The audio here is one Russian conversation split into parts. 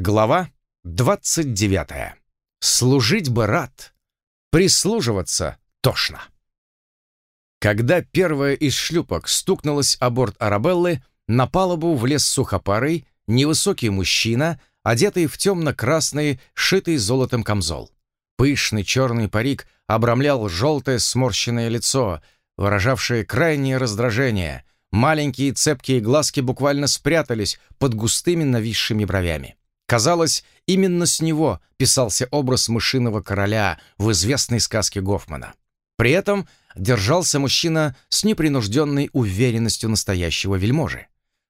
Глава 29. Служить бы рад, прислуживаться тошно. Когда первая из шлюпок стукнулась о борт Арабеллы, на палубу влез сухопарый, невысокий мужчина, одетый в темно-красный, шитый золотом камзол. Пышный черный парик обрамлял желтое сморщенное лицо, выражавшее крайнее раздражение. Маленькие цепкие глазки буквально спрятались под густыми нависшими бровями. Казалось, именно с него писался образ мышиного короля в известной сказке Гофмана. При этом держался мужчина с непринужденной уверенностью настоящего вельможи.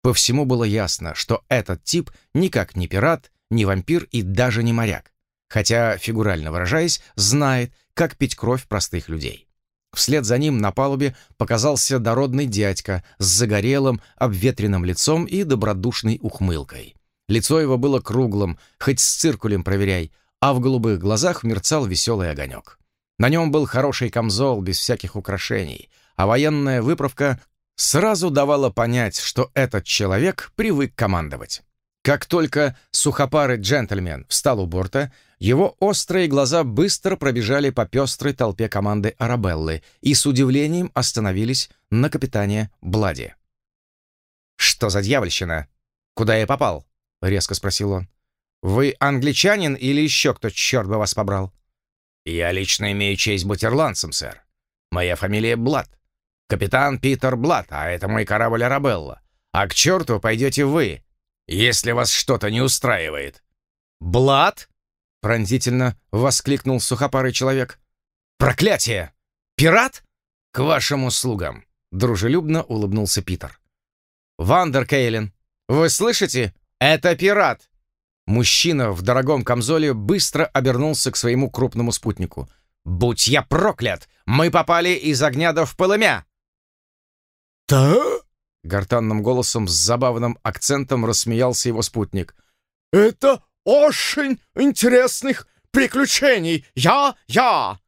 По всему было ясно, что этот тип никак не пират, не вампир и даже не моряк, хотя, фигурально выражаясь, знает, как пить кровь простых людей. Вслед за ним на палубе показался дородный дядька с загорелым, обветренным лицом и добродушной ухмылкой. Лицо его было круглым, хоть с циркулем проверяй, а в голубых глазах мерцал веселый огонек. На нем был хороший камзол без всяких украшений, а военная выправка сразу давала понять, что этот человек привык командовать. Как только сухопарый джентльмен встал у борта, его острые глаза быстро пробежали по пестрой толпе команды Арабеллы и с удивлением остановились на капитане Блади. «Что за дьявольщина? Куда я попал?» — резко спросил он. «Вы англичанин или еще кто, черт бы вас побрал?» «Я лично имею честь быть ирландцем, сэр. Моя фамилия Блад. Капитан Питер Блад, а это мой корабль Арабелла. А к черту пойдете вы, если вас что-то не устраивает». «Блад?» — пронзительно воскликнул сухопарый человек. «Проклятие! Пират?» «К вашим услугам!» — дружелюбно улыбнулся Питер. «Вандер Кейлин, вы слышите? «Это пират!» Мужчина в дорогом камзоле быстро обернулся к своему крупному спутнику. «Будь я проклят! Мы попали из огня до в полымя!» «Да?» — гортанным голосом с забавным акцентом рассмеялся его спутник. «Это очень интересных приключений! Я, я!»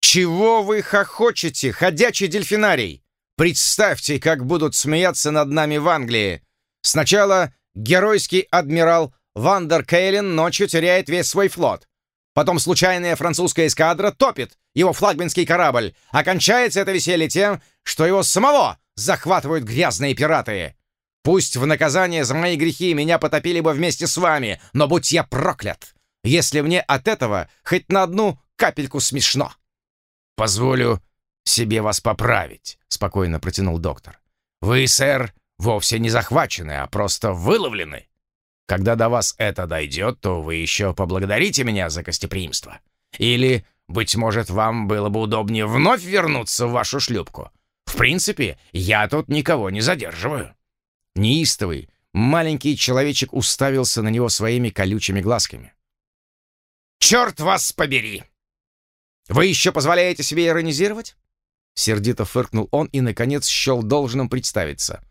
«Чего вы хохочете, ходячий дельфинарий? Представьте, как будут смеяться над нами в Англии! Сначала Геройский адмирал Вандер Кейлин ночью теряет весь свой флот. Потом случайная французская эскадра топит его флагманский корабль. Окончается это веселье тем, что его самого захватывают грязные пираты. Пусть в наказание за мои грехи меня потопили бы вместе с вами, но будь я проклят, если мне от этого хоть на одну капельку смешно. «Позволю себе вас поправить», — спокойно протянул доктор. «Вы, сэр, вовсе не захвачены, а просто выловлены. Когда до вас это дойдет, то вы еще поблагодарите меня за гостеприимство. Или, быть может, вам было бы удобнее вновь вернуться в вашу шлюпку. В принципе, я тут никого не задерживаю». Неистовый, маленький человечек уставился на него своими колючими глазками. «Черт вас побери! Вы еще позволяете себе иронизировать?» Сердито фыркнул он и, наконец, счел должным представиться.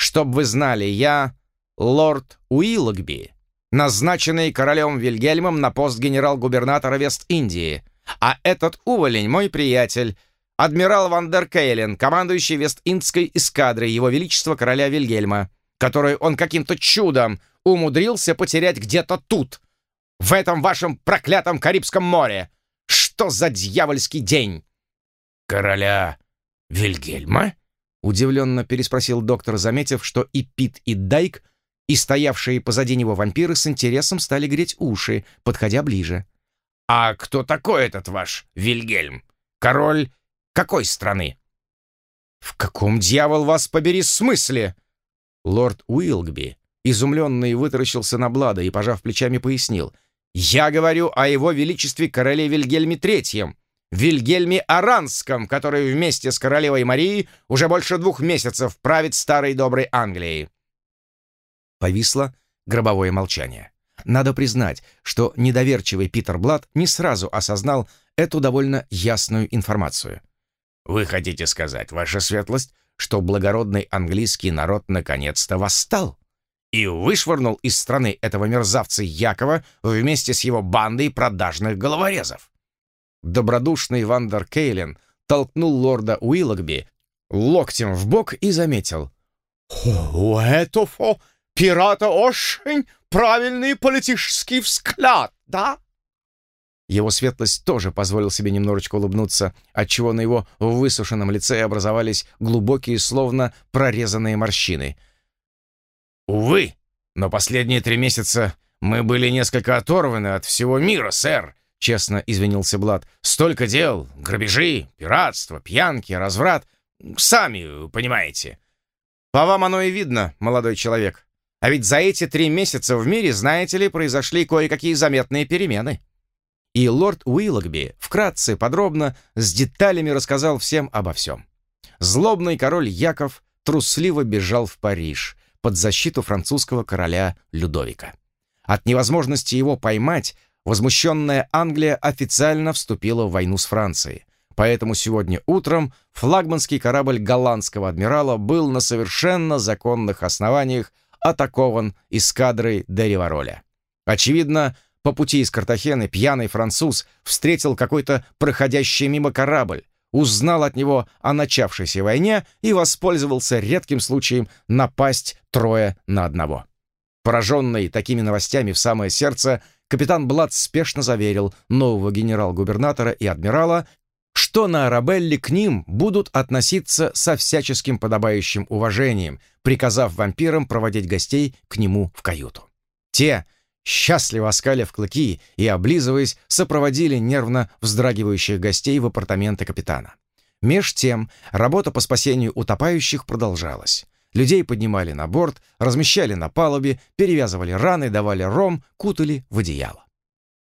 Чтоб вы знали, я лорд Уиллогби, назначенный королем Вильгельмом на пост генерал-губернатора Вест-Индии, а этот уволень мой приятель, адмирал Ван дер Кейлен, командующий Вест-Индской эскадрой Его Величества короля Вильгельма, которую он каким-то чудом умудрился потерять где-то тут, в этом вашем проклятом Карибском море. Что за дьявольский день? Короля Вильгельма? Удивленно переспросил доктор, заметив, что и Пит, и Дайк, и стоявшие позади него вампиры с интересом стали греть уши, подходя ближе. «А кто такой этот ваш Вильгельм? Король какой страны?» «В каком, дьявол, вас побери, смысле?» Лорд Уилгби, изумленный, вытаращился на Блада и, пожав плечами, пояснил. «Я говорю о его величестве короле Вильгельме Третьем, Вильгельме Аранском, который вместе с королевой Марией уже больше двух месяцев правит старой доброй Англией. Повисло гробовое молчание. Надо признать, что недоверчивый Питер Блад не сразу осознал эту довольно ясную информацию. «Вы хотите сказать, ваша светлость, что благородный английский народ наконец-то восстал?» и вышвырнул из страны этого мерзавца Якова вместе с его бандой продажных головорезов. Добродушный Вандер Кейлен толкнул лорда Уиллогби локтем в бок и заметил. «У этого пирата очень правильный политический взгляд, да?» Его светлость тоже позволил себе немножечко улыбнуться, отчего на его высушенном лице образовались глубокие, словно прорезанные морщины. «Увы, но последние три месяца мы были несколько оторваны от всего мира, сэр», — честно извинился Блад. «Столько дел, грабежи, пиратство, пьянки, разврат. Сами понимаете». «По вам оно и видно, молодой человек. А ведь за эти три месяца в мире, знаете ли, произошли кое-какие заметные перемены» и лорд Уиллогби вкратце, подробно, с деталями рассказал всем обо всем. Злобный король Яков трусливо бежал в Париж под защиту французского короля Людовика. От невозможности его поймать возмущенная Англия официально вступила в войну с Францией. Поэтому сегодня утром флагманский корабль голландского адмирала был на совершенно законных основаниях атакован эскадрой де Ривароля. Очевидно, по пути из Картахены пьяный француз встретил какой-то проходящий мимо корабль, узнал от него о начавшейся войне и воспользовался редким случаем напасть трое на одного. Пораженный такими новостями в самое сердце, капитан Блад спешно заверил нового генерал-губернатора и адмирала, что на Арабелле к ним будут относиться со всяческим подобающим уважением, приказав вампирам проводить гостей к нему в каюту. Те, счастливо оскалив клыки и, облизываясь, сопроводили нервно вздрагивающих гостей в апартаменты капитана. Меж тем, работа по спасению утопающих продолжалась. Людей поднимали на борт, размещали на палубе, перевязывали раны, давали ром, кутали в одеяло.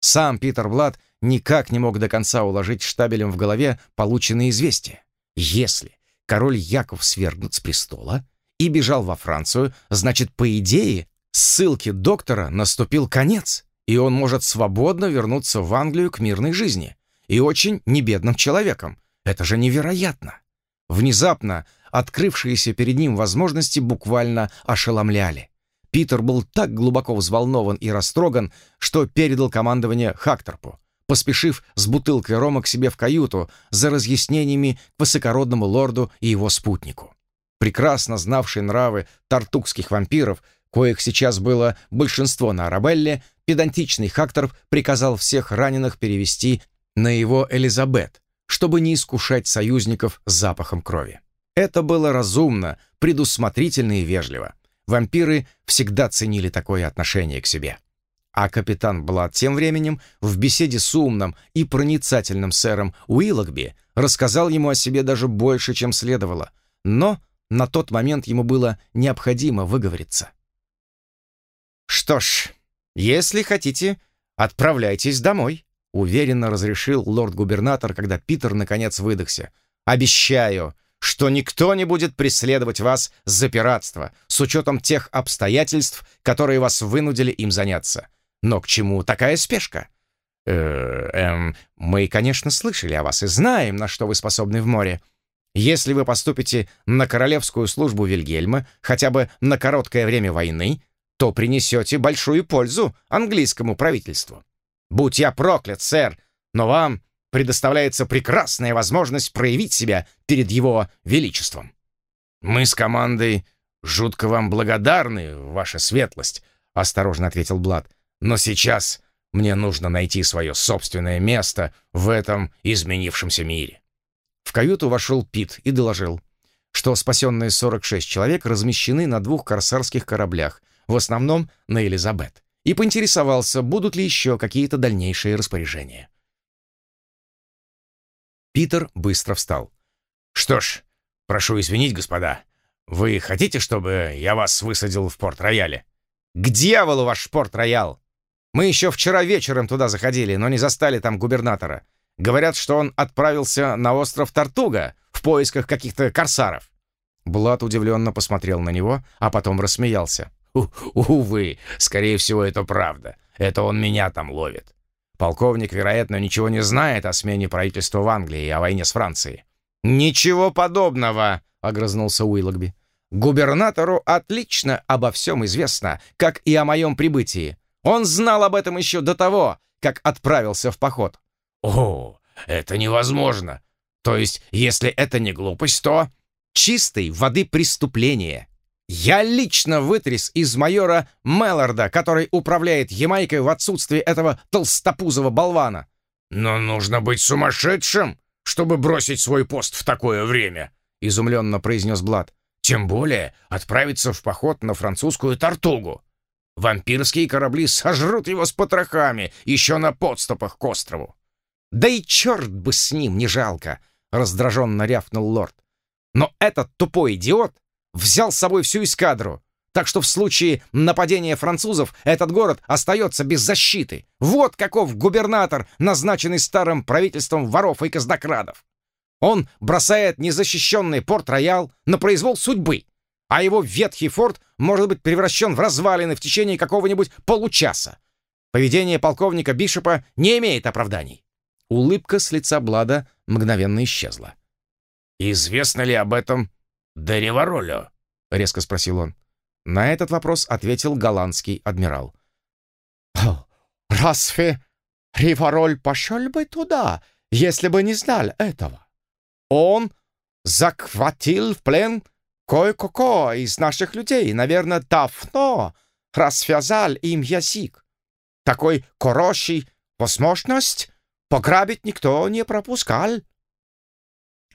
Сам Питер Блад никак не мог до конца уложить штабелем в голове полученные известия. Если король Яков свергнут с престола и бежал во Францию, значит, по идее, ссылке доктора наступил конец, и он может свободно вернуться в Англию к мирной жизни. И очень небедным человеком. Это же невероятно. Внезапно открывшиеся перед ним возможности буквально ошеломляли. Питер был так глубоко взволнован и растроган, что передал командование Хакторпу, поспешив с бутылкой рома к себе в каюту за разъяснениями к высокородному лорду и его спутнику. Прекрасно знавший нравы тартукских вампиров, коих сейчас было большинство на Арабелле, педантичный Хактор приказал всех раненых перевести на его Элизабет, чтобы не искушать союзников запахом крови. Это было разумно, предусмотрительно и вежливо. Вампиры всегда ценили такое отношение к себе. А капитан Блад тем временем в беседе с умным и проницательным сэром Уиллогби рассказал ему о себе даже больше, чем следовало. Но на тот момент ему было необходимо выговориться. «Что ж, если хотите, отправляйтесь домой», — уверенно разрешил лорд-губернатор, когда Питер наконец выдохся. «Обещаю, что никто не будет преследовать вас за пиратство, с учетом тех обстоятельств, которые вас вынудили им заняться. Но к чему такая спешка?» э эм, мы, конечно, слышали о вас и знаем, на что вы способны в море. Если вы поступите на королевскую службу Вильгельма хотя бы на короткое время войны, то принесете большую пользу английскому правительству. Будь я проклят, сэр, но вам предоставляется прекрасная возможность проявить себя перед его величеством. Мы с командой жутко вам благодарны, ваша светлость, осторожно ответил Блад. Но сейчас мне нужно найти свое собственное место в этом изменившемся мире. В каюту вошел Пит и доложил, что спасенные 46 человек размещены на двух корсарских кораблях — в основном на Элизабет, и поинтересовался, будут ли еще какие-то дальнейшие распоряжения. Питер быстро встал. «Что ж, прошу извинить, господа. Вы хотите, чтобы я вас высадил в Порт-Рояле?» «К дьяволу ваш Порт-Роял! Мы еще вчера вечером туда заходили, но не застали там губернатора. Говорят, что он отправился на остров Тартуга в поисках каких-то корсаров». Блад удивленно посмотрел на него, а потом рассмеялся. Увы, скорее всего, это правда. Это он меня там ловит. Полковник, вероятно, ничего не знает о смене правительства в Англии и о войне с Францией. «Ничего подобного!» — огрызнулся Уиллогби. «Губернатору отлично обо всем известно, как и о моем прибытии. Он знал об этом еще до того, как отправился в поход». «О, это невозможно! То есть, если это не глупость, то...» «Чистой воды преступление!» Я лично вытряс из майора Мелларда, который управляет Ямайкой в отсутствие этого толстопузого болвана. Но нужно быть сумасшедшим, чтобы бросить свой пост в такое время, изумленно произнес Блад. Тем более отправиться в поход на французскую Тартугу. Вампирские корабли сожрут его с потрохами еще на подступах к острову. «Да и черт бы с ним, не жалко!» — раздраженно рявкнул лорд. «Но этот тупой идиот взял с собой всю эскадру, так что в случае нападения французов этот город остается без защиты. Вот каков губернатор, назначенный старым правительством воров и казнокрадов. Он бросает незащищенный порт-роял на произвол судьбы, а его ветхий форт может быть превращен в развалины в течение какого-нибудь получаса. Поведение полковника Бишопа не имеет оправданий. Улыбка с лица Блада мгновенно исчезла. «Известно ли об этом Дереваролю?» — резко спросил он. На этот вопрос ответил голландский адмирал. «Разве Ривароль пошел бы туда, если бы не знал этого? Он захватил в плен кое-кого из наших людей, наверное, давно развязал им язык. Такой хороший возможность пограбить никто не пропускал».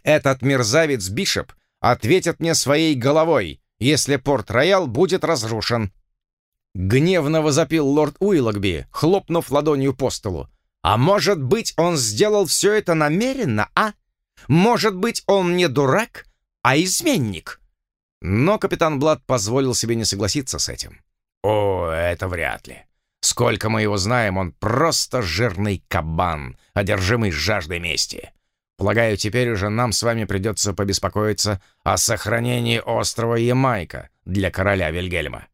«Этот мерзавец Бишоп ответит мне своей головой, если Порт-Роял будет разрушен». Гневно возопил лорд Уиллогби, хлопнув ладонью по столу. «А может быть, он сделал все это намеренно, а? Может быть, он не дурак, а изменник?» Но капитан Блад позволил себе не согласиться с этим. «О, это вряд ли. Сколько мы его знаем, он просто жирный кабан, одержимый жаждой мести. Полагаю, теперь уже нам с вами придется побеспокоиться о сохранении острова Ямайка для короля Вильгельма.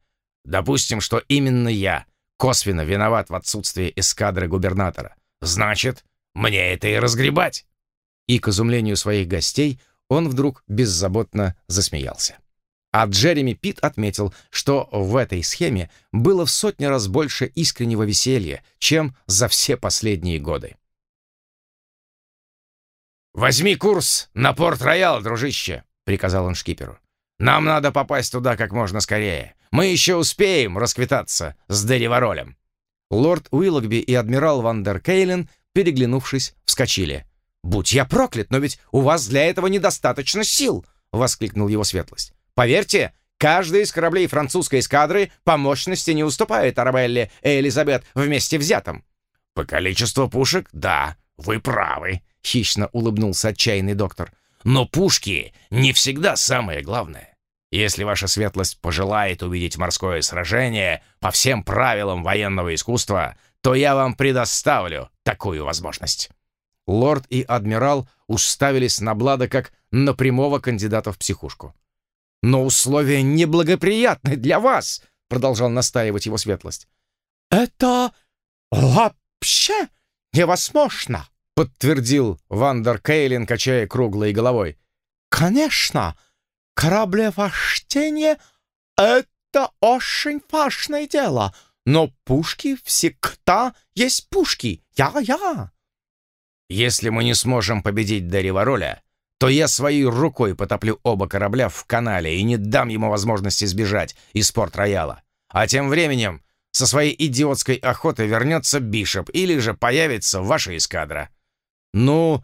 Допустим, что именно я косвенно виноват в отсутствии эскадры губернатора. Значит, мне это и разгребать. И к изумлению своих гостей он вдруг беззаботно засмеялся. А Джереми Пит отметил, что в этой схеме было в сотни раз больше искреннего веселья, чем за все последние годы. «Возьми курс на Порт-Роял, дружище!» — приказал он шкиперу. «Нам надо попасть туда как можно скорее. Мы еще успеем расквитаться с Дереворолем». Лорд Уиллогби и адмирал Ван дер Кейлен, переглянувшись, вскочили. «Будь я проклят, но ведь у вас для этого недостаточно сил!» — воскликнул его светлость. «Поверьте, каждый из кораблей французской эскадры по мощности не уступает Арабелле и Элизабет вместе взятым». «По количеству пушек, да, вы правы», Хищно улыбнулся отчаянный доктор. «Но пушки не всегда самое главное. Если ваша светлость пожелает увидеть морское сражение по всем правилам военного искусства, то я вам предоставлю такую возможность». Лорд и адмирал уставились на Блада как на прямого кандидата в психушку. «Но условия неблагоприятны для вас!» — продолжал настаивать его светлость. «Это вообще невозможно!» — подтвердил Вандер Кейлин, качая круглой головой. «Конечно, кораблевождение — это очень важное дело, но пушки всегда есть пушки. Я-я!» «Если мы не сможем победить Даривароля, то я своей рукой потоплю оба корабля в канале и не дам ему возможности сбежать из порт-рояла. А тем временем со своей идиотской охотой вернется Бишоп или же появится ваша эскадра. «Ну,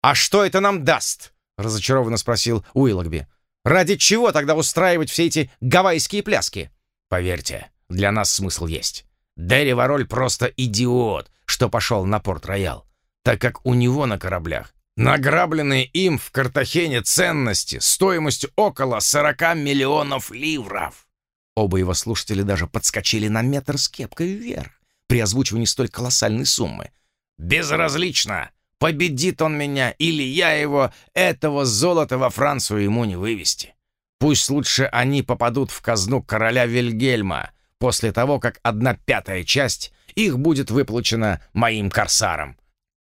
а что это нам даст?» — разочарованно спросил Уиллогби. «Ради чего тогда устраивать все эти гавайские пляски?» «Поверьте, для нас смысл есть. Дерри Вороль просто идиот, что пошел на Порт-Роял, так как у него на кораблях награбленные им в Картахене ценности стоимостью около 40 миллионов ливров». Оба его слушатели даже подскочили на метр с кепкой вверх при озвучивании столь колоссальной суммы. «Безразлично!» Победит он меня или я его, этого золота во Францию ему не вывести. Пусть лучше они попадут в казну короля Вильгельма после того, как одна пятая часть их будет выплачена моим корсарам.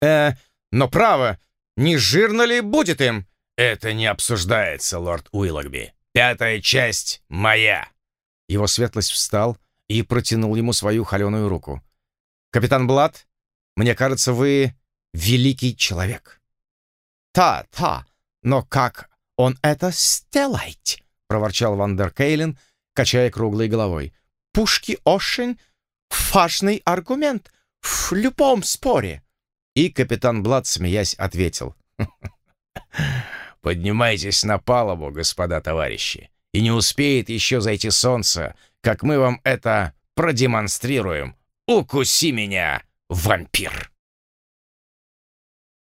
Э, но право, не жирно ли будет им? Это не обсуждается, лорд Уиллогби. Пятая часть моя. Его светлость встал и протянул ему свою холеную руку. «Капитан Блад, мне кажется, вы великий человек. «Та-та, но как он это сделает?» проворчал Вандер Кейлин, качая круглой головой. «Пушки очень важный аргумент в любом споре». И капитан Блад, смеясь, ответил. «Поднимайтесь на палубу, господа товарищи, и не успеет еще зайти солнце, как мы вам это продемонстрируем. Укуси меня, вампир!»